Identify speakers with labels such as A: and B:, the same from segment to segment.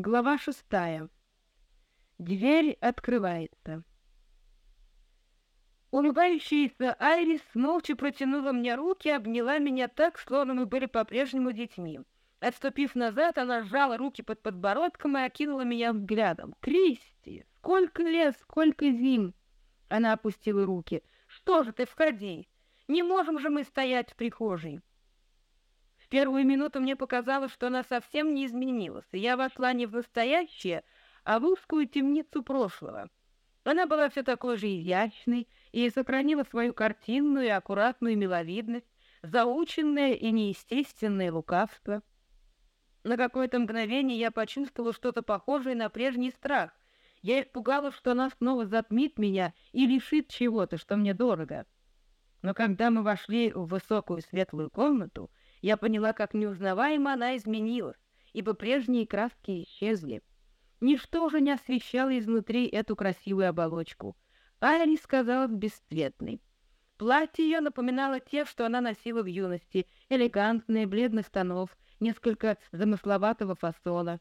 A: Глава шестая. Дверь открывается. Улыбающаяся Айрис молча протянула мне руки, обняла меня так, словно мы были по-прежнему детьми. Отступив назад, она сжала руки под подбородком и окинула меня взглядом. «Кристи, сколько лет, сколько зим!» Она опустила руки. «Что же ты, входи! Не можем же мы стоять в прихожей!» Первую минуту мне показалось, что она совсем не изменилась, и я вошла не в настоящее, а в узкую темницу прошлого. Она была все такой же изящной и сохранила свою картинную и аккуратную миловидность, заученное и неестественное лукавство. На какое-то мгновение я почувствовала что-то похожее на прежний страх. Я испугалась, что она снова затмит меня и лишит чего-то, что мне дорого. Но когда мы вошли в высокую светлую комнату, я поняла, как неузнаваемо она изменилась, ибо прежние краски исчезли. Ничто уже не освещало изнутри эту красивую оболочку. Айрис казалась бесцветной. Платье ее напоминало те, что она носила в юности, элегантные, бледных тонов, несколько замысловатого фасона.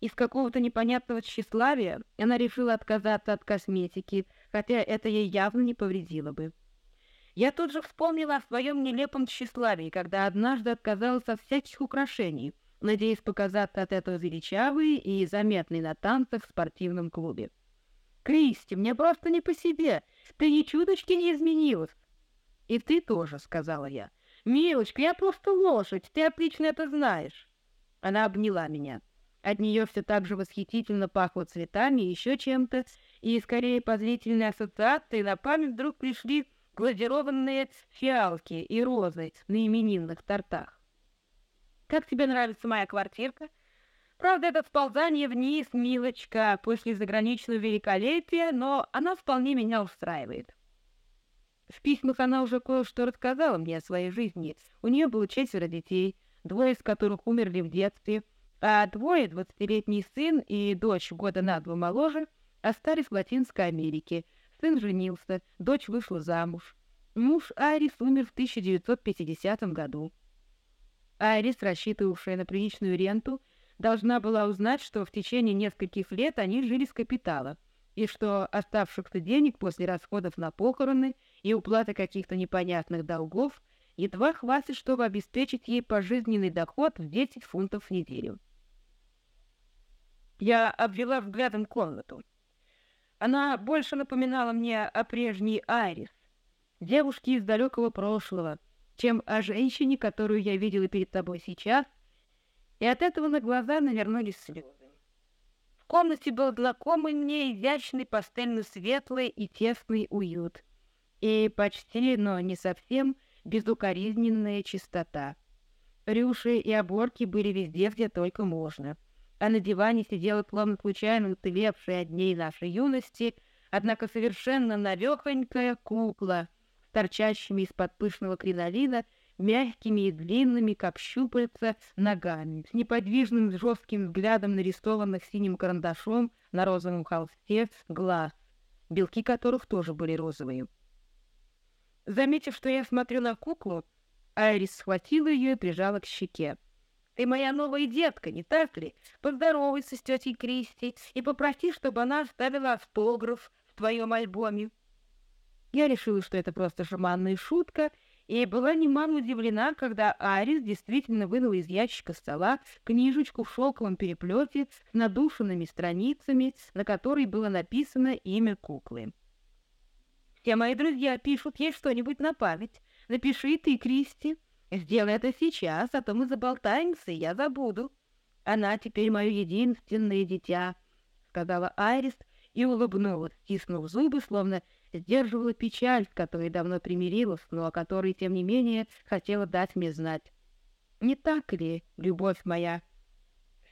A: Из какого-то непонятного тщеславия она решила отказаться от косметики, хотя это ей явно не повредило бы. Я тут же вспомнила о своем нелепом тщеславии, когда однажды отказалась от всяких украшений, надеясь показаться от этого величавой и заметной на танцах в спортивном клубе. «Кристи, мне просто не по себе. Ты ни чуточки не изменилась». «И ты тоже», — сказала я. «Милочка, я просто лошадь, ты отлично это знаешь». Она обняла меня. От нее все так же восхитительно пахло цветами и еще чем-то, и скорее по зрительной ассоциации на память вдруг пришли глазированные фиалки и розы на именинных тортах. «Как тебе нравится моя квартирка?» Правда, это сползание вниз, милочка, после заграничного великолепия, но она вполне меня устраивает. В письмах она уже кое-что рассказала мне о своей жизни. У нее было четверо детей, двое из которых умерли в детстве, а двое, двадцатилетний сын и дочь года на два моложе, остались в Латинской Америке — Сын женился, дочь вышла замуж. Муж Айрис умер в 1950 году. Айрис, рассчитывавшая на приличную ренту, должна была узнать, что в течение нескольких лет они жили с капитала, и что оставшихся денег после расходов на похороны и уплаты каких-то непонятных долгов едва хватит, чтобы обеспечить ей пожизненный доход в 10 фунтов в неделю. Я обвела взглядом комнату. Она больше напоминала мне о прежней Айрис, девушке из далекого прошлого, чем о женщине, которую я видела перед тобой сейчас, и от этого на глаза навернулись слезы. В комнате был знакомый мне изящный пастельно-светлый и тесный уют, и почти, но не совсем, безукоризненная чистота. Рюши и оборки были везде, где только можно — а на диване сидела словно случайно уцелевшая от дней нашей юности, однако совершенно навехонькая кукла торчащими из-под пышного кринолина мягкими и длинными, как щупальца, ногами, с неподвижным жестким взглядом нарисованных синим карандашом на розовом холсте глаз, белки которых тоже были розовые. Заметив, что я смотрю на куклу, Айрис схватила ее и прижала к щеке. Ты моя новая детка, не так ли? Поздоровайся с тетей Кристи и попроси, чтобы она оставила автограф в твоем альбоме. Я решила, что это просто шаманная шутка, и была немало удивлена, когда Арис действительно вынул из ящика стола книжечку в шелковом переплете с надушенными страницами, на которой было написано имя куклы. «Все мои друзья пишут ей что-нибудь на память. Напиши ты, Кристи». Сделай это сейчас, а то мы заболтаемся, и я забуду. Она теперь мое единственное дитя, — сказала Айрис и улыбнулась, стиснув зубы, словно сдерживала печаль, с которой давно примирилась, но о которой, тем не менее, хотела дать мне знать. «Не так ли, любовь моя?»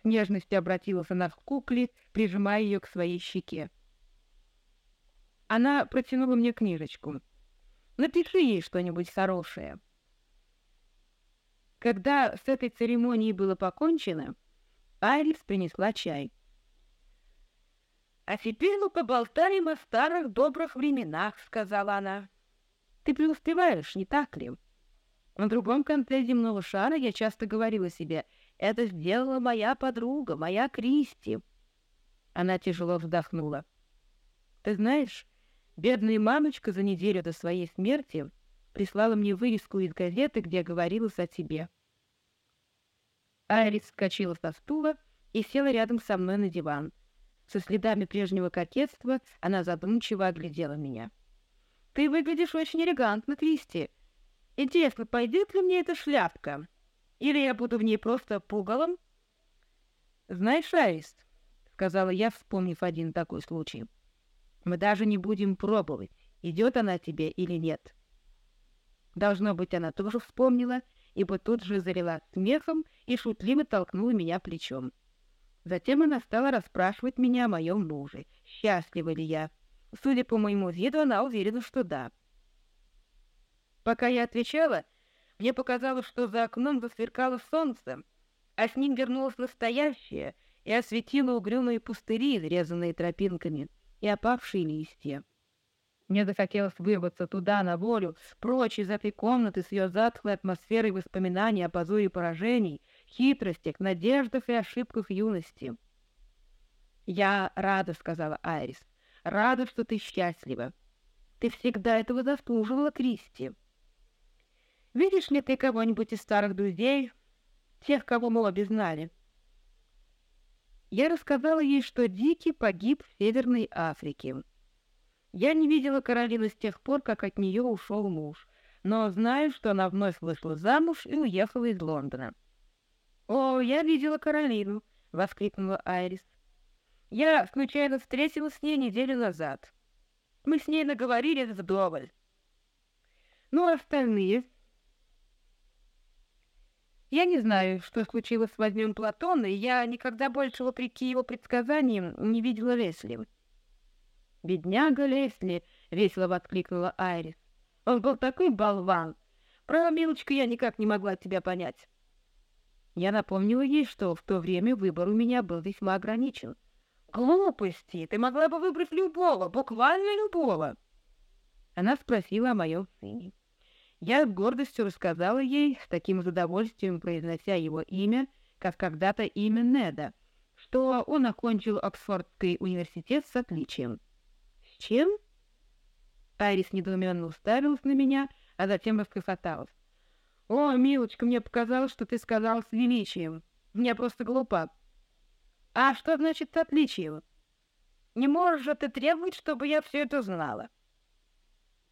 A: С нежностью обратилась она к кукле, прижимая ее к своей щеке. Она протянула мне книжечку. «Напиши ей что-нибудь хорошее». Когда с этой церемонией было покончено, Айрис принесла чай. «А теперь мы поболтаем о старых добрых временах», — сказала она. «Ты преуспеваешь, не так ли?» На другом конце земного шара я часто говорила себе, Это сделала моя подруга, моя Кристи. Она тяжело вздохнула. Ты знаешь, бедная мамочка за неделю до своей смерти прислала мне вырезку из газеты, где говорилось о тебе. Айрис вскочила со стула и села рядом со мной на диван. Со следами прежнего кокетства она задумчиво оглядела меня. «Ты выглядишь очень элегантно, Кристи. Интересно, пойдет ли мне эта шляпка? Или я буду в ней просто пугалом?» «Знаешь, Айрис, — сказала я, вспомнив один такой случай, — мы даже не будем пробовать, идет она тебе или нет. Должно быть, она тоже вспомнила, ибо тут же залила смехом и шутливо толкнула меня плечом. Затем она стала расспрашивать меня о моем муже, счастлива ли я. Судя по моему виду, она уверена, что да. Пока я отвечала, мне показалось, что за окном засверкало солнце, а с ним вернулось настоящее и осветило угрюмые пустыри, изрезанные тропинками, и опавшие листья. Мне захотелось вырваться туда, на волю, прочь из этой комнаты с ее затхлой атмосферой воспоминаний о позоре и поражений, хитростях, надеждах и ошибках юности. «Я рада», — сказала Айрис, — «рада, что ты счастлива. Ты всегда этого заслуживала, Кристи. Видишь ли ты кого-нибудь из старых друзей, тех, кого мы обе знали?» Я рассказала ей, что Дики погиб в Северной Африке. Я не видела Каролину с тех пор, как от нее ушел муж, но знаю, что она вновь вышла замуж и уехала из Лондона. «О, я видела Каролину!» — воскликнула Айрис. «Я случайно встретилась с ней неделю назад. Мы с ней наговорили вдоволь. Ну, а остальные...» Я не знаю, что случилось с возьмем Платона, и я никогда больше, вопреки его предсказаниям, не видела Лесли. «Бедняга Лесли!» — весело воскликнула Айрис. «Он был такой болван! Право, милочка, я никак не могла тебя понять». Я напомнила ей, что в то время выбор у меня был весьма ограничен. «Глупости! Ты могла бы выбрать любого, буквально любого!» Она спросила о моем сыне. Я с гордостью рассказала ей, с таким удовольствием произнося его имя, как когда-то имя Неда, что он окончил Оксфордский университет с отличием. «С чем?» Айрис недоуменно уставилась на меня, а затем расхохоталась. «О, милочка, мне показалось, что ты сказал с величием. Мне просто глупа». «А что значит с отличием? Не можешь же ты требовать, чтобы я все это знала?»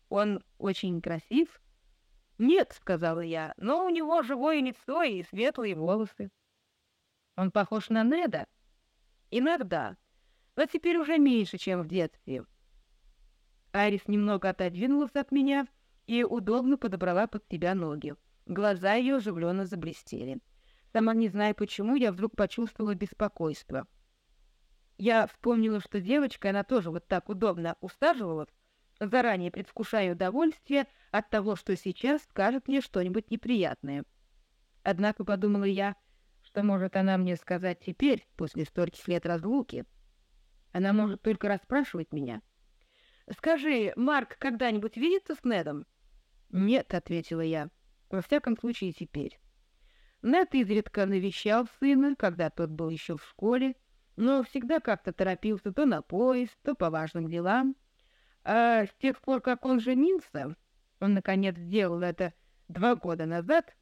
A: «Он очень красив?» «Нет», — сказала я, — «но у него живое лицо и светлые волосы». «Он похож на Неда?» «Иногда, но теперь уже меньше, чем в детстве». Арис немного отодвинулась от меня и удобно подобрала под себя ноги. Глаза ее оживленно заблестели. Сама не зная почему, я вдруг почувствовала беспокойство. Я вспомнила, что девочка, она тоже вот так удобно усаживалась, заранее предвкушая удовольствие от того, что сейчас скажет мне что-нибудь неприятное. Однако подумала я, что может она мне сказать теперь, после стольких лет разлуки. Она может только расспрашивать меня. «Скажи, Марк когда-нибудь видится с Недом?» «Нет», — ответила я. Во всяком случае, теперь. Нэт изредка навещал сына, когда тот был еще в школе, но всегда как-то торопился то на поезд, то по важным делам. А с тех пор, как он женился, он, наконец, сделал это два года назад,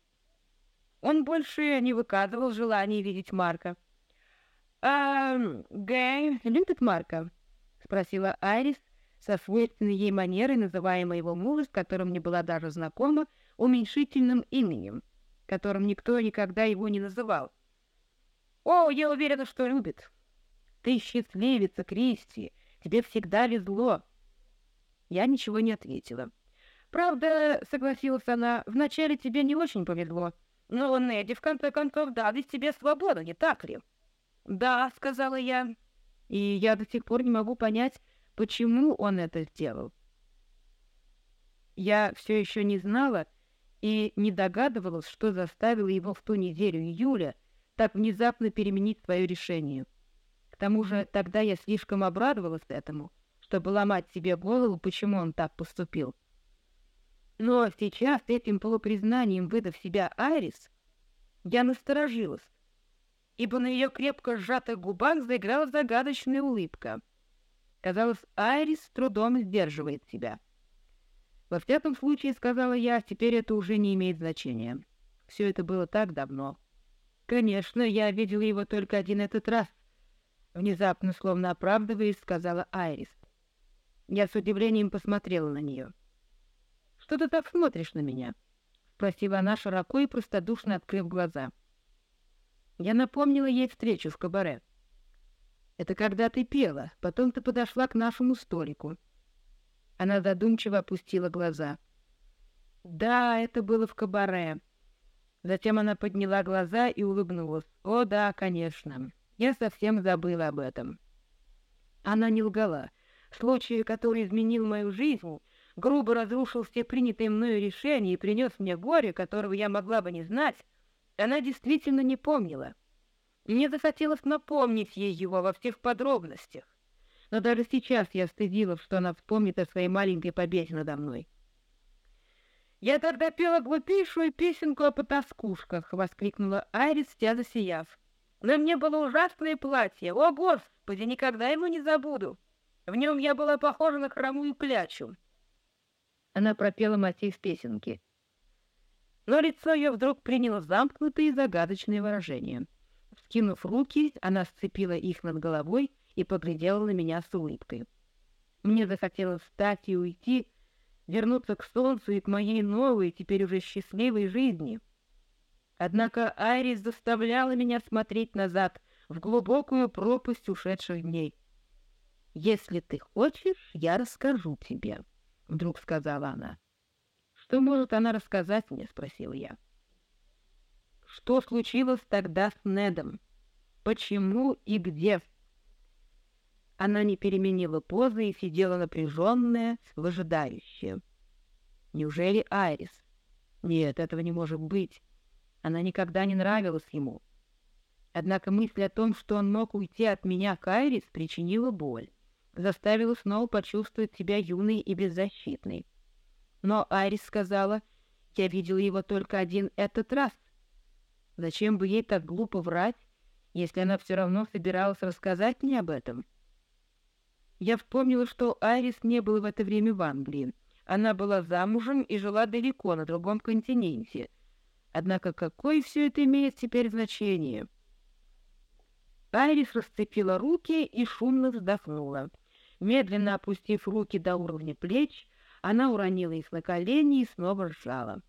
A: он больше не выказывал желания видеть Марка. «А Гэй любит Марка?» — спросила Айрис со свойственной ей манерой, называя моего мужа, с которым не была даже знакома, уменьшительным именем, которым никто никогда его не называл. «О, я уверена, что любит. Ты счастливица, Кристи, тебе всегда везло». Я ничего не ответила. «Правда, — согласилась она, — вначале тебе не очень повезло, но Неди в конце концов дали тебе свободу, не так ли?» «Да», — сказала я, — «и я до сих пор не могу понять, почему он это сделал». Я все еще не знала, и не догадывалась, что заставило его в ту неделю июля так внезапно переменить свое решение. К тому же тогда я слишком обрадовалась этому, чтобы ломать себе голову, почему он так поступил. Но сейчас, этим полупризнанием выдав себя Айрис, я насторожилась ибо на ее крепко сжатых губах заиграла загадочная улыбка. Казалось, Айрис с трудом сдерживает себя. «Во всяком случае, — сказала я, — теперь это уже не имеет значения. Все это было так давно. Конечно, я видела его только один этот раз. Внезапно, словно оправдываясь, сказала Айрис. Я с удивлением посмотрела на нее. «Что ты так смотришь на меня?» — спросила она широко и простодушно открыв глаза. Я напомнила ей встречу в кабаре. «Это когда ты пела, потом ты подошла к нашему столику». Она задумчиво опустила глаза. «Да, это было в кабаре». Затем она подняла глаза и улыбнулась. «О, да, конечно. Я совсем забыла об этом». Она не лгала. Случай, который изменил мою жизнь, грубо разрушил все принятые мною решения и принес мне горе, которого я могла бы не знать, она действительно не помнила. Мне захотелось напомнить ей его во всех подробностях. Но даже сейчас я стыдилась, что она вспомнит о своей маленькой победе надо мной. «Я тогда пела глупейшую песенку о потаскушках!» — воскликнула Айрис, вся засияв. «На мне было ужасное платье! О, Господи, никогда его не забуду! В нем я была похожа на хромую клячу!» Она пропела мотив песенки. Но лицо ее вдруг приняло замкнутое и загадочное выражение. Скинув руки, она сцепила их над головой и поглядела на меня с улыбкой. Мне захотелось встать и уйти, вернуться к солнцу и к моей новой, теперь уже счастливой жизни. Однако Айрис заставляла меня смотреть назад, в глубокую пропасть ушедших дней. «Если ты хочешь, я расскажу тебе», — вдруг сказала она. «Что может она рассказать мне?» — спросил я. «Что случилось тогда с Недом? Почему и где?» Она не переменила позы и сидела напряженная, выжидающая. Неужели Айрис? Нет, этого не может быть. Она никогда не нравилась ему. Однако мысль о том, что он мог уйти от меня к Айрис, причинила боль, заставила снова почувствовать себя юной и беззащитной. Но Айрис сказала, я видела его только один этот раз. Зачем бы ей так глупо врать, если она все равно собиралась рассказать мне об этом? Я вспомнила, что Айрис не было в это время в Англии. Она была замужем и жила далеко, на другом континенте. Однако какое все это имеет теперь значение? Айрис расцепила руки и шумно вздохнула. Медленно опустив руки до уровня плеч, она уронила их на колени и снова ржала.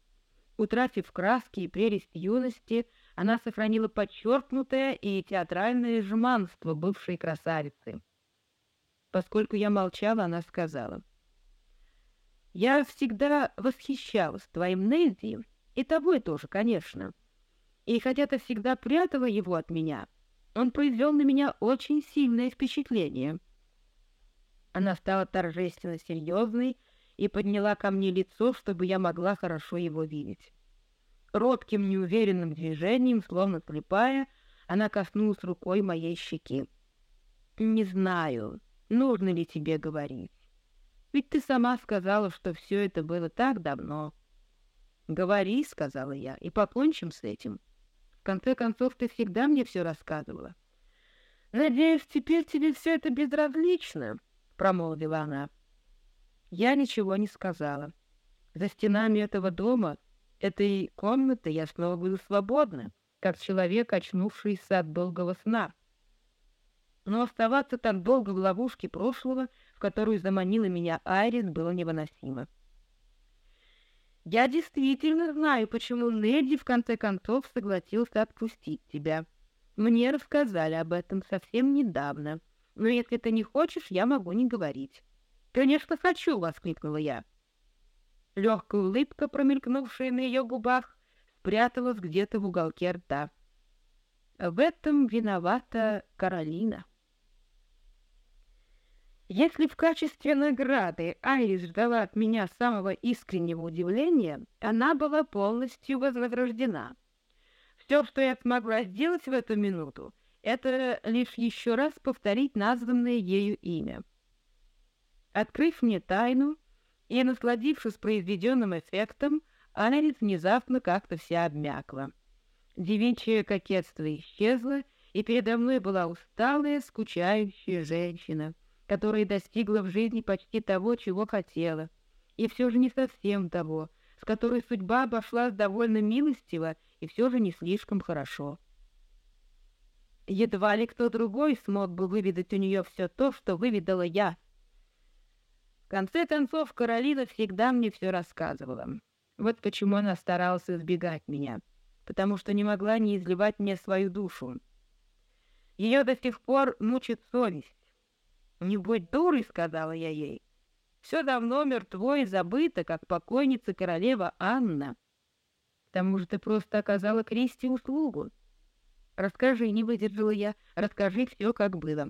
A: Утратив краски и прелесть юности, она сохранила подчеркнутое и театральное жеманство бывшей красавицы. Поскольку я молчала, она сказала. «Я всегда восхищалась твоим Нейзи, и тобой тоже, конечно. И хотя ты всегда прятала его от меня, он произвел на меня очень сильное впечатление». Она стала торжественно серьезной и подняла ко мне лицо, чтобы я могла хорошо его видеть. Робким, неуверенным движением, словно слепая, она коснулась рукой моей щеки. «Не знаю, Нужно ли тебе говорить? Ведь ты сама сказала, что все это было так давно. Говори, сказала я, и покончим с этим. В конце концов, ты всегда мне все рассказывала. Надеюсь, теперь тебе все это безразлично, промолвила она. Я ничего не сказала. За стенами этого дома, этой комнаты я снова буду свободна, как человек, очнувшийся от долгого сна но оставаться так долго в ловушке прошлого, в которую заманила меня Айрис, было невыносимо. Я действительно знаю, почему Недди в конце концов согласился отпустить тебя. Мне рассказали об этом совсем недавно, но если ты не хочешь, я могу не говорить. «Конечно, хочу!» — воскликнула я. Легкая улыбка, промелькнувшая на ее губах, спряталась где-то в уголке рта. В этом виновата Каролина. Если в качестве награды Айрис ждала от меня самого искреннего удивления, она была полностью вознаграждена. Все, что я смогла сделать в эту минуту, это лишь еще раз повторить названное ею имя. Открыв мне тайну и насладившись произведенным эффектом, Айрис внезапно как-то вся обмякла. Девичье кокетство исчезло, и передо мной была усталая, скучающая женщина, которая достигла в жизни почти того, чего хотела, и все же не совсем того, с которой судьба обошлась довольно милостиво и все же не слишком хорошо. Едва ли кто другой смог бы выведать у нее все то, что выведала я. В конце концов, Каролина всегда мне все рассказывала. Вот почему она старалась избегать меня, потому что не могла не изливать мне свою душу. Ее до сих пор мучит совесть. «Не будь дурой», — сказала я ей. «Все давно мертво и забыто, как покойница королева Анна. К тому же ты просто оказала Кристи услугу. Расскажи, не выдержала я, расскажи все, как было.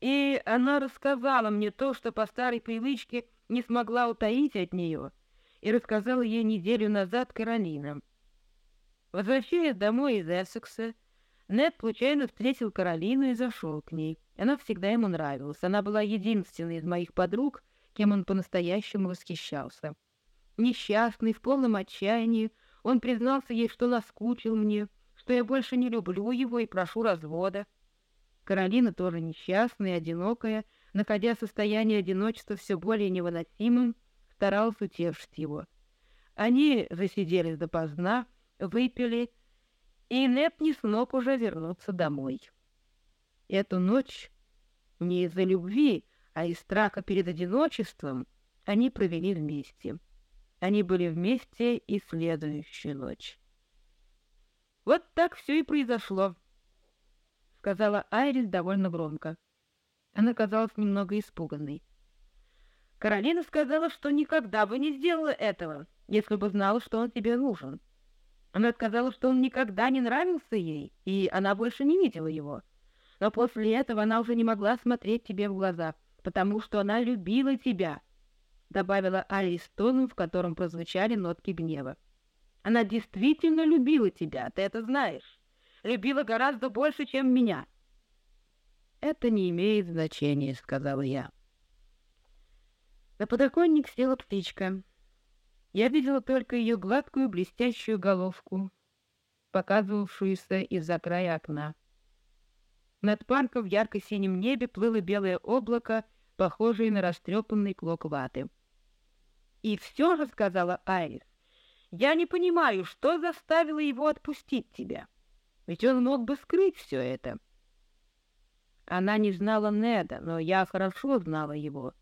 A: И она рассказала мне то, что по старой привычке не смогла утаить от нее, и рассказала ей неделю назад Каролина. Возвращаясь домой из Эссекса, Нед случайно встретил Каролину и зашел к ней. Она всегда ему нравилась. Она была единственной из моих подруг, кем он по-настоящему восхищался. Несчастный, в полном отчаянии, он признался ей, что наскучил мне, что я больше не люблю его и прошу развода. Каролина тоже несчастная, одинокая, находя состояние одиночества все более невыносимым, старалась утешить его. Они засиделись допоздна, выпили, и Нет не смог уже вернуться домой. Эту ночь не из-за любви, а из страха перед одиночеством они провели вместе. Они были вместе и следующую ночь. Вот так все и произошло, — сказала Айрис довольно громко. Она казалась немного испуганной. Каролина сказала, что никогда бы не сделала этого, если бы знала, что он тебе нужен. Она сказала, что он никогда не нравился ей, и она больше не видела его. Но после этого она уже не могла смотреть тебе в глаза, потому что она любила тебя, — добавила Айрис тоном, в котором прозвучали нотки гнева. Она действительно любила тебя, ты это знаешь. Любила гораздо больше, чем меня. Это не имеет значения, сказала я. На подоконник села птичка. Я видела только ее гладкую блестящую головку, показывавшуюся из-за края окна. Над парком в ярко-синем небе плыло белое облако, похожее на растрепанный клок ваты. «И все же, — сказала Айрис, я не понимаю, что заставило его отпустить тебя. Ведь он мог бы скрыть все это. Она не знала Неда, но я хорошо знала его.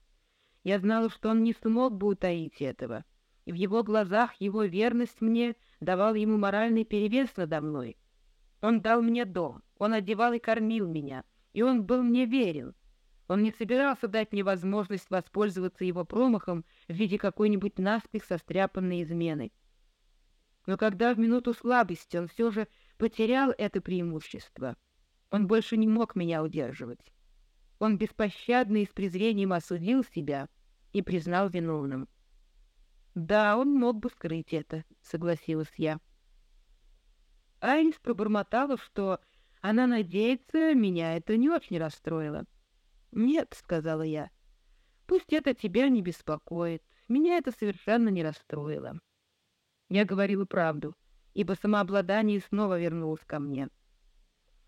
A: Я знала, что он не смог бы утаить этого. И в его глазах его верность мне давала ему моральный перевес надо мной. Он дал мне дом, он одевал и кормил меня, и он был мне верен. Он не собирался дать мне возможность воспользоваться его промахом в виде какой-нибудь наспех состряпанной измены. Но когда в минуту слабости он все же потерял это преимущество, он больше не мог меня удерживать. Он беспощадно и с презрением осудил себя и признал виновным. «Да, он мог бы скрыть это», — согласилась я. Айрис пробормотала, что она надеется, меня это не очень расстроило. «Нет», — сказала я, — «пусть это тебя не беспокоит. Меня это совершенно не расстроило». Я говорила правду, ибо самообладание снова вернулось ко мне.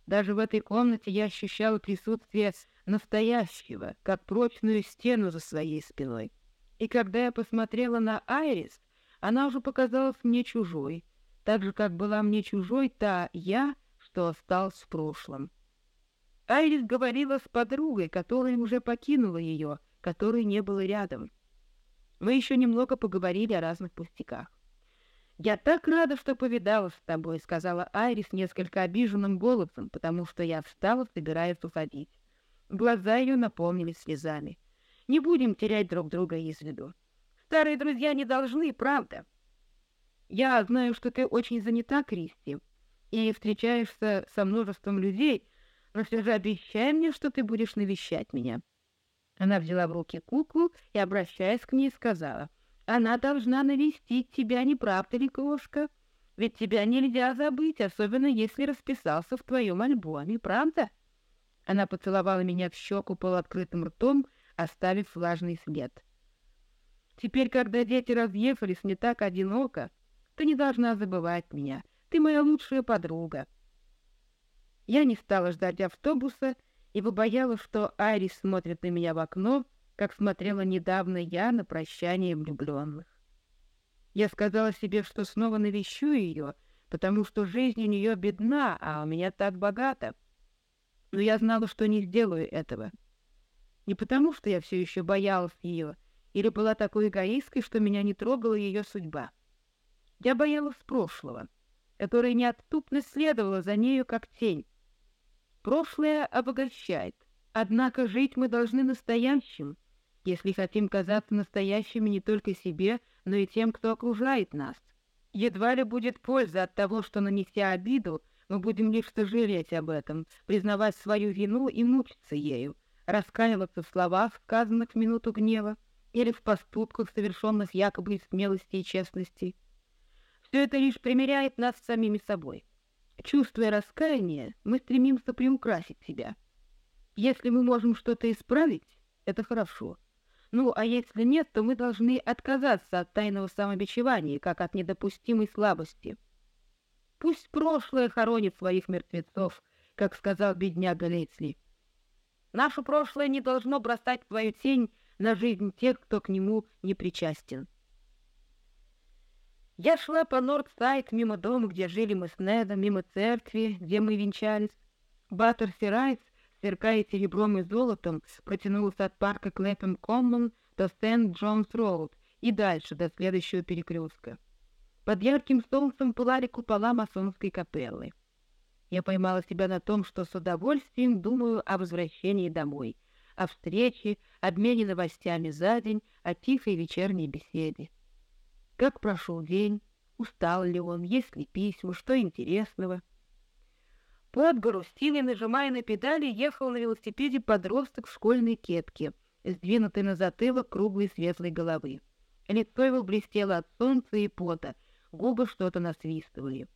A: Даже в этой комнате я ощущала присутствие настоящего, как прочную стену за своей спиной. И когда я посмотрела на Айрис, она уже показалась мне чужой, так же, как была мне чужой та я, что осталась в прошлом. Айрис говорила с подругой, которая уже покинула ее, которой не было рядом. Мы еще немного поговорили о разных пустяках. «Я так рада, что повидалась с тобой», — сказала Айрис несколько обиженным голосом, потому что я встала, собираясь уходить. Глаза ее наполнились слезами. «Не будем терять друг друга из виду. Старые друзья не должны, правда. Я знаю, что ты очень занята, Кристи, и встречаешься со множеством людей, но все же обещай мне, что ты будешь навещать меня». Она взяла в руки куклу и, обращаясь к ней, сказала — она должна навестить тебя, не правда ли, кошка? Ведь тебя нельзя забыть, особенно если расписался в твоем альбоме, правда?» Она поцеловала меня в щеку полуоткрытым ртом, оставив влажный след. «Теперь, когда дети разъехались, мне так одиноко. Ты не должна забывать меня. Ты моя лучшая подруга». Я не стала ждать автобуса, ибо боялась, что Айрис смотрит на меня в окно, как смотрела недавно я на прощание влюбленных. Я сказала себе, что снова навещу ее, потому что жизнь у нее бедна, а у меня так богата. Но я знала, что не сделаю этого. Не потому, что я все еще боялась ее, или была такой эгоисткой, что меня не трогала ее судьба. Я боялась прошлого, которое неотступно следовало за нею, как тень. Прошлое обогащает, однако жить мы должны настоящим, если хотим казаться настоящими не только себе, но и тем, кто окружает нас. Едва ли будет польза от того, что, нанеся обиду, мы будем лишь сожалеть об этом, признавать свою вину и мучиться ею, раскаиваться в словах, сказанных в минуту гнева, или в поступках, совершенных якобы из смелости и честности. Все это лишь примеряет нас с самими собой. Чувствуя раскаяние, мы стремимся приукрасить себя. Если мы можем что-то исправить, это хорошо. Ну, а если нет, то мы должны отказаться от тайного самобичевания, как от недопустимой слабости. Пусть прошлое хоронит своих мертвецов, как сказал бедняга Лейцли. Наше прошлое не должно бросать свою тень на жизнь тех, кто к нему не причастен. Я шла по Нордсайд мимо дома, где жили мы с Недом, мимо церкви, где мы венчались. Баттерси Райс, сверкая серебром и золотом, протянулся от парка Клэпем Коммон до Сент-Джонс-Роуд и дальше, до следующего перекрестка. Под ярким солнцем пылали купола масонской капеллы. Я поймала себя на том, что с удовольствием думаю о возвращении домой — о встрече, обмене новостями за день, о тихой вечерней беседе. Как прошел день, устал ли он, есть ли письма, что интересного. Под гору, стиле нажимая на педали, ехал на велосипеде подросток в школьной кепке, сдвинутый на затылок круглой светлой головы. Лицо его блестело от солнца и пота, губы что-то насвистывали.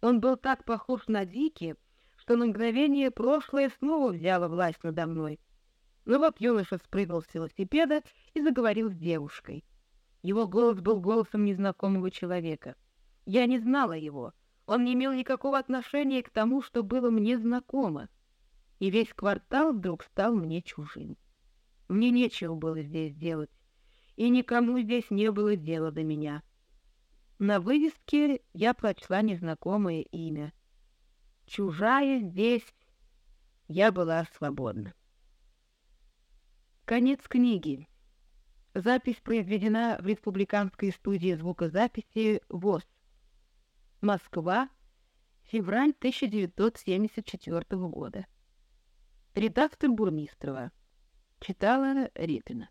A: Он был так похож на Дики, что на мгновение прошлое снова взяло власть надо мной. Но вот юноша спрыгнул с велосипеда и заговорил с девушкой. Его голос был голосом незнакомого человека. Я не знала его. Он не имел никакого отношения к тому, что было мне знакомо. И весь квартал вдруг стал мне чужим. Мне нечего было здесь делать, и никому здесь не было дела до меня. На вывеске я прочла незнакомое имя. Чужая здесь я была свободна. Конец книги. Запись произведена в Республиканской студии звукозаписи ВОЗ. Москва, февраль 1974 года. Редактор Бурмистрова. Читала Репина.